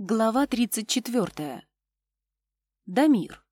Глава 34. Дамир.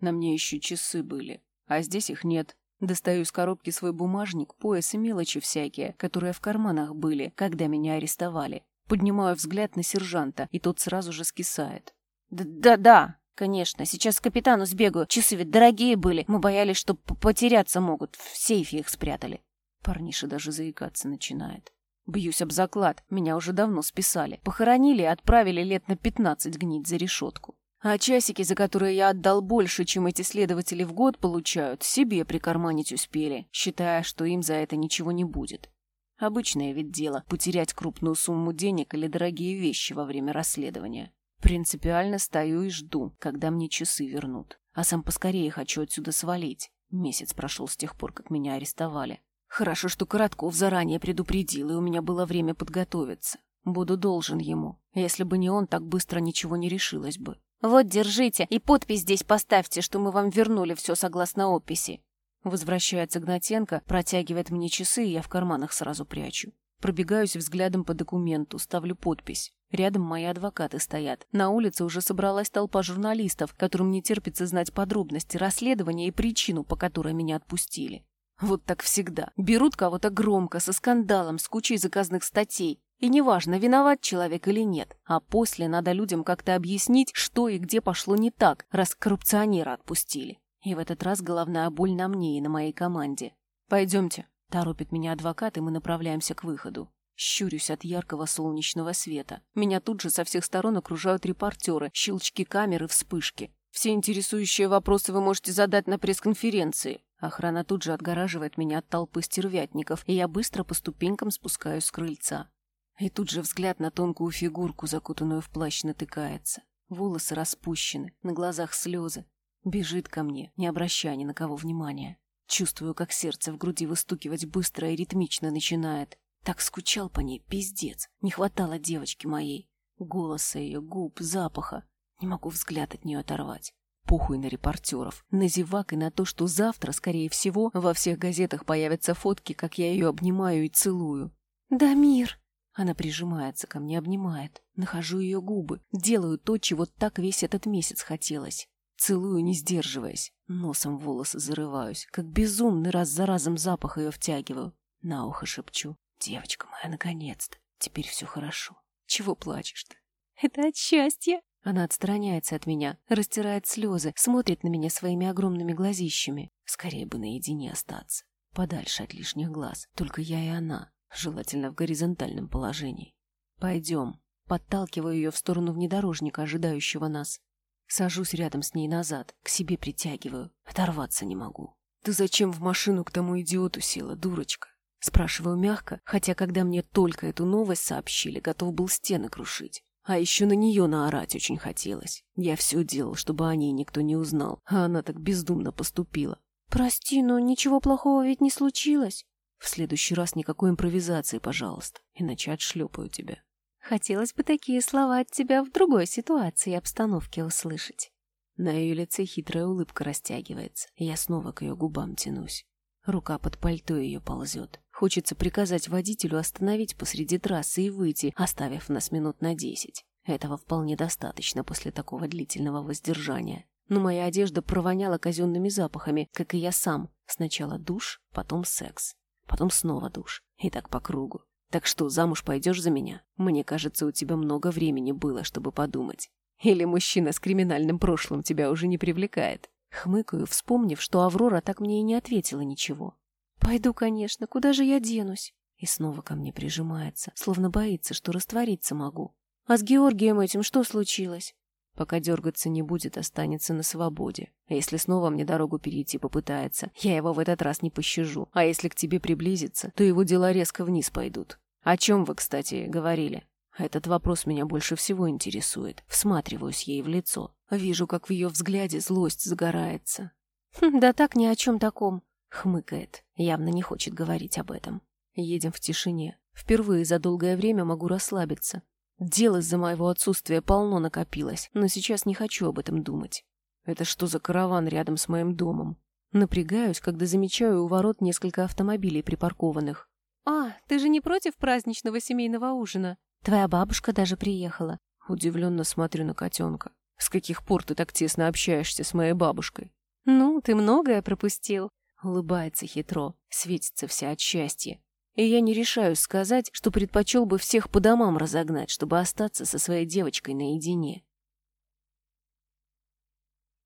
На мне еще часы были, а здесь их нет. Достаю из коробки свой бумажник, пояс и мелочи всякие, которые в карманах были, когда меня арестовали. Поднимаю взгляд на сержанта, и тот сразу же скисает. «Да-да, конечно. Сейчас к капитану сбегаю. Часы ведь дорогие были. Мы боялись, что потеряться могут. В сейфе их спрятали». Парниша даже заикаться начинает. Бьюсь об заклад, меня уже давно списали. Похоронили и отправили лет на пятнадцать гнить за решетку. А часики, за которые я отдал больше, чем эти следователи в год получают, себе прикарманить успели, считая, что им за это ничего не будет. Обычное ведь дело – потерять крупную сумму денег или дорогие вещи во время расследования. Принципиально стою и жду, когда мне часы вернут. А сам поскорее хочу отсюда свалить. Месяц прошел с тех пор, как меня арестовали. Хорошо, что Коротков заранее предупредил, и у меня было время подготовиться. Буду должен ему. Если бы не он, так быстро ничего не решилось бы. «Вот, держите, и подпись здесь поставьте, что мы вам вернули все согласно описи». Возвращается Гнатенко, протягивает мне часы, и я в карманах сразу прячу. Пробегаюсь взглядом по документу, ставлю подпись. Рядом мои адвокаты стоят. На улице уже собралась толпа журналистов, которым не терпится знать подробности расследования и причину, по которой меня отпустили. Вот так всегда. Берут кого-то громко, со скандалом, с кучей заказных статей. И неважно, виноват человек или нет. А после надо людям как-то объяснить, что и где пошло не так, раз коррупционера отпустили. И в этот раз головная боль на мне и на моей команде. «Пойдемте», — торопит меня адвокат, и мы направляемся к выходу. Щурюсь от яркого солнечного света. Меня тут же со всех сторон окружают репортеры, щелчки камеры, вспышки. Все интересующие вопросы вы можете задать на пресс-конференции. Охрана тут же отгораживает меня от толпы стервятников, и я быстро по ступенькам спускаюсь с крыльца. И тут же взгляд на тонкую фигурку, закутанную в плащ, натыкается. Волосы распущены, на глазах слезы. Бежит ко мне, не обращая ни на кого внимания. Чувствую, как сердце в груди выстукивать быстро и ритмично начинает. Так скучал по ней, пиздец. Не хватало девочки моей. Голоса ее, губ, запаха. Не могу взгляд от нее оторвать. Похуй на репортеров, на зевак и на то, что завтра, скорее всего, во всех газетах появятся фотки, как я ее обнимаю и целую. «Дамир!» Она прижимается ко мне, обнимает. Нахожу ее губы, делаю то, чего так весь этот месяц хотелось. Целую, не сдерживаясь. Носом волосы зарываюсь, как безумный раз за разом запах ее втягиваю. На ухо шепчу. «Девочка моя, наконец-то! Теперь все хорошо. Чего плачешь-то?» «Это от счастья!» Она отстраняется от меня, растирает слезы, смотрит на меня своими огромными глазищами. Скорее бы наедине остаться. Подальше от лишних глаз. Только я и она. Желательно в горизонтальном положении. Пойдем. Подталкиваю ее в сторону внедорожника, ожидающего нас. Сажусь рядом с ней назад, к себе притягиваю. Оторваться не могу. «Ты зачем в машину к тому идиоту села, дурочка?» Спрашиваю мягко, хотя когда мне только эту новость сообщили, готов был стены крушить. А еще на нее наорать очень хотелось. Я все делал, чтобы о ней никто не узнал, а она так бездумно поступила. «Прости, но ничего плохого ведь не случилось». «В следующий раз никакой импровизации, пожалуйста, иначе отшлепаю тебя». Хотелось бы такие слова от тебя в другой ситуации и обстановке услышать. На ее лице хитрая улыбка растягивается, и я снова к ее губам тянусь. Рука под пальто ее ползет. Хочется приказать водителю остановить посреди трассы и выйти, оставив нас минут на десять. Этого вполне достаточно после такого длительного воздержания. Но моя одежда провоняла казенными запахами, как и я сам. Сначала душ, потом секс. Потом снова душ. И так по кругу. Так что, замуж пойдешь за меня? Мне кажется, у тебя много времени было, чтобы подумать. Или мужчина с криминальным прошлым тебя уже не привлекает? Хмыкаю, вспомнив, что Аврора так мне и не ответила ничего. «Пойду, конечно. Куда же я денусь?» И снова ко мне прижимается, словно боится, что раствориться могу. «А с Георгием этим что случилось?» Пока дергаться не будет, останется на свободе. А если снова мне дорогу перейти попытается, я его в этот раз не пощажу. А если к тебе приблизится, то его дела резко вниз пойдут. О чем вы, кстати, говорили? Этот вопрос меня больше всего интересует. Всматриваюсь ей в лицо. Вижу, как в ее взгляде злость загорается. «Хм, «Да так ни о чем таком. Хмыкает, явно не хочет говорить об этом. Едем в тишине. Впервые за долгое время могу расслабиться. Дел из-за моего отсутствия полно накопилось, но сейчас не хочу об этом думать. Это что за караван рядом с моим домом? Напрягаюсь, когда замечаю у ворот несколько автомобилей припаркованных. «А, ты же не против праздничного семейного ужина?» Твоя бабушка даже приехала. Удивленно смотрю на котенка. С каких пор ты так тесно общаешься с моей бабушкой? Ну, ты многое пропустил. Улыбается хитро, светится вся от счастья. И я не решаюсь сказать, что предпочел бы всех по домам разогнать, чтобы остаться со своей девочкой наедине.